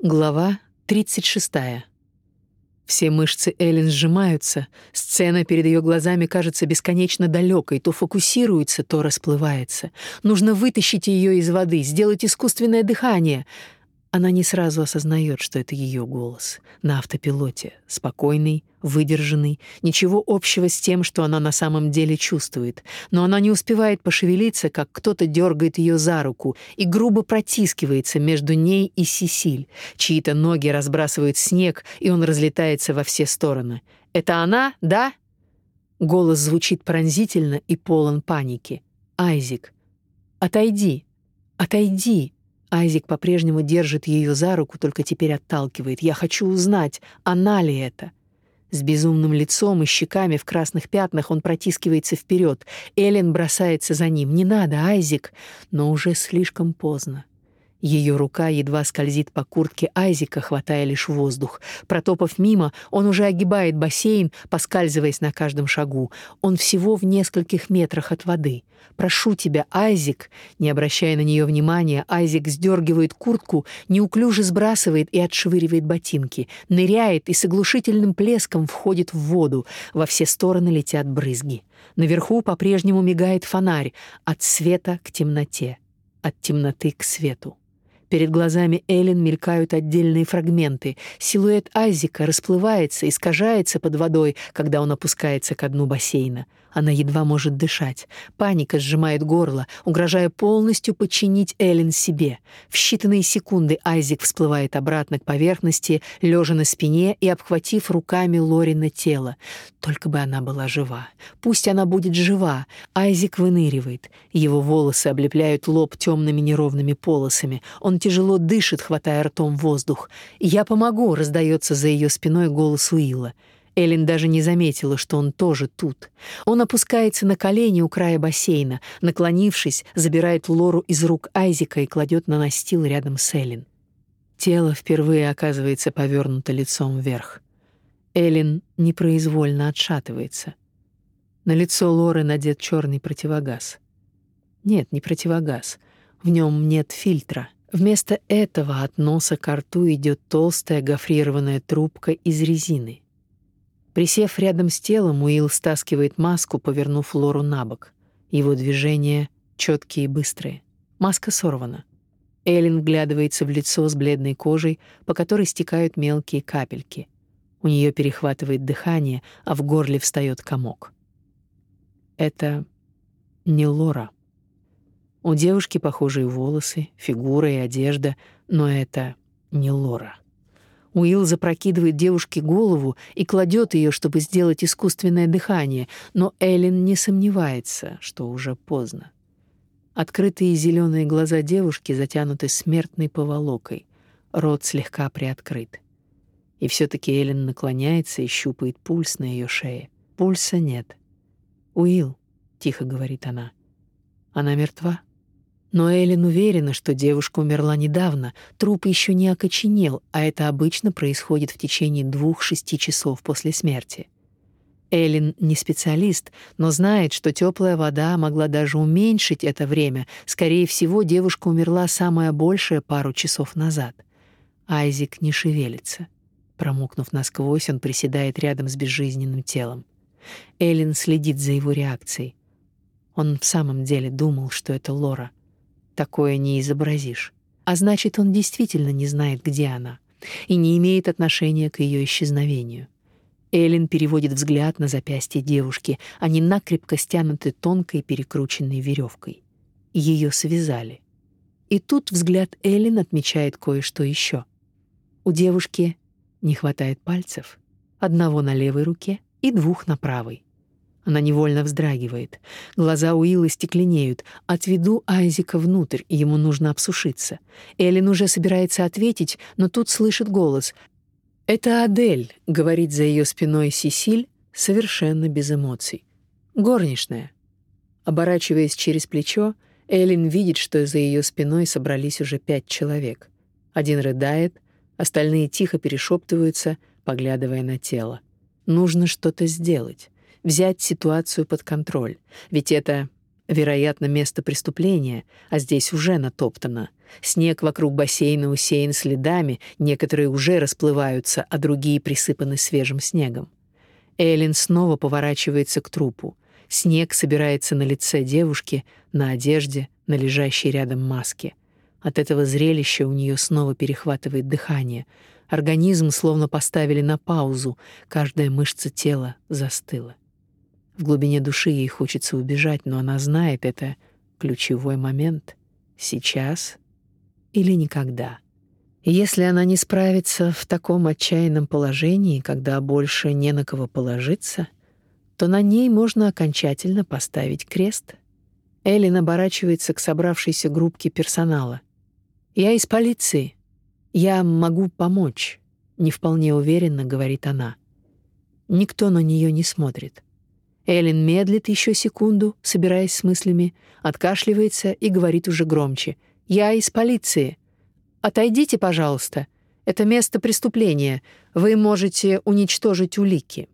Глава 36. Все мышцы Эллен сжимаются, сцена перед ее глазами кажется бесконечно далекой, то фокусируется, то расплывается. Нужно вытащить ее из воды, сделать искусственное дыхание — она не сразу осознает, что это ее голос на автопилоте, спокойный, выдержанный, ничего общего с тем, что она на самом деле чувствует. Но она не успевает пошевелиться, как кто-то дергает ее за руку и грубо протискивается между ней и Сисиль. Чьи-то ноги разбрасывают снег, и он разлетается во все стороны. «Это она, да?» Голос звучит пронзительно и полон паники. «Айзик, отойди, отойди!» Айзик по-прежнему держит ее за руку, только теперь отталкивает. Я хочу узнать, она ли это. С безумным лицом и щеками в красных пятнах он протискивается вперед. Элен бросается за ним. Не надо, Айзик, но уже слишком поздно. Ее рука едва скользит по куртке Айзика, хватая лишь воздух. Протопав мимо, он уже огибает бассейн, поскальзываясь на каждом шагу. Он всего в нескольких метрах от воды. «Прошу тебя, Айзик!» Не обращая на нее внимания, Айзик сдергивает куртку, неуклюже сбрасывает и отшвыривает ботинки, ныряет и с оглушительным плеском входит в воду. Во все стороны летят брызги. Наверху по-прежнему мигает фонарь от света к темноте, от темноты к свету. Перед глазами Эллен мелькают отдельные фрагменты. Силуэт Айзика расплывается, искажается под водой, когда он опускается к дну бассейна. Она едва может дышать. Паника сжимает горло, угрожая полностью подчинить Эллен себе. В считанные секунды Айзик всплывает обратно к поверхности, лежа на спине и обхватив руками Лорина тело. Только бы она была жива. Пусть она будет жива. Айзик выныривает. Его волосы облепляют лоб темными неровными полосами. Он тяжело дышит, хватая ртом воздух. «Я помогу», — раздается за ее спиной голос Уилла. Эллен даже не заметила, что он тоже тут. Он опускается на колени у края бассейна, наклонившись, забирает Лору из рук Айзика и кладет на настил рядом с Эллен. Тело впервые оказывается повернуто лицом вверх. Эллен непроизвольно отшатывается. На лицо Лоры надет черный противогаз. Нет, не противогаз. В нем нет фильтра. Вместо этого от носа к рту идет толстая гофрированная трубка из резины — Присев рядом с телом, Уилл стаскивает маску, повернув Лору на бок. Его движения четкие и быстрые. Маска сорвана. Эллен вглядывается в лицо с бледной кожей, по которой стекают мелкие капельки. У нее перехватывает дыхание, а в горле встает комок. Это не Лора. У девушки похожие волосы, фигура и одежда, но это не Лора. Уилл запрокидывает девушке голову и кладет ее, чтобы сделать искусственное дыхание, но Эллен не сомневается, что уже поздно. Открытые зеленые глаза девушки затянуты смертной поволокой, рот слегка приоткрыт. И все таки Эллен наклоняется и щупает пульс на ее шее. Пульса нет. «Уилл», — тихо говорит она, — «она мертва?» Но Эллен уверена, что девушка умерла недавно, труп еще не окоченел, а это обычно происходит в течение двух-шести часов после смерти. Эллен не специалист, но знает, что теплая вода могла даже уменьшить это время. Скорее всего, девушка умерла самое большее пару часов назад. Айзик не шевелится. Промокнув насквозь, он приседает рядом с безжизненным телом. Эллен следит за его реакцией. Он в самом деле думал, что это Лора — Такое не изобразишь. А значит, он действительно не знает, где она, и не имеет отношения к ее исчезновению. Эллен переводит взгляд на запястье девушки. Они накрепко стянуты тонкой перекрученной веревкой. Ее связали. И тут взгляд Эллен отмечает кое-что еще. У девушки не хватает пальцев, одного на левой руке и двух на правой. Она невольно вздрагивает. Глаза Уилла стекленеют. Отведу Айзика внутрь, ему нужно обсушиться. Эллен уже собирается ответить, но тут слышит голос. «Это Адель», — говорит за ее спиной Сисиль, совершенно без эмоций. «Горничная». Оборачиваясь через плечо, Эллен видит, что за ее спиной собрались уже пять человек. Один рыдает, остальные тихо перешептываются, поглядывая на тело. Нужно что-то сделать взять ситуацию под контроль, ведь это, вероятно, место преступления, а здесь уже натоптано. Снег вокруг бассейна усеян следами, некоторые уже расплываются, а другие присыпаны свежим снегом. Эллен снова поворачивается к трупу. Снег собирается на лице девушки, на одежде, на лежащей рядом маске. От этого зрелища у нее снова перехватывает дыхание. Организм словно поставили на паузу, каждая мышца тела застыла. В глубине души ей хочется убежать, но она знает это ключевой момент. Сейчас или никогда. Если она не справится в таком отчаянном положении, когда больше не на кого положиться, то на ней можно окончательно поставить крест. Эллен оборачивается к собравшейся группке персонала. «Я из полиции. Я могу помочь», — не вполне уверенно говорит она. Никто на нее не смотрит. Эллен медлит еще секунду, собираясь с мыслями, откашливается и говорит уже громче. «Я из полиции. Отойдите, пожалуйста. Это место преступления. Вы можете уничтожить улики».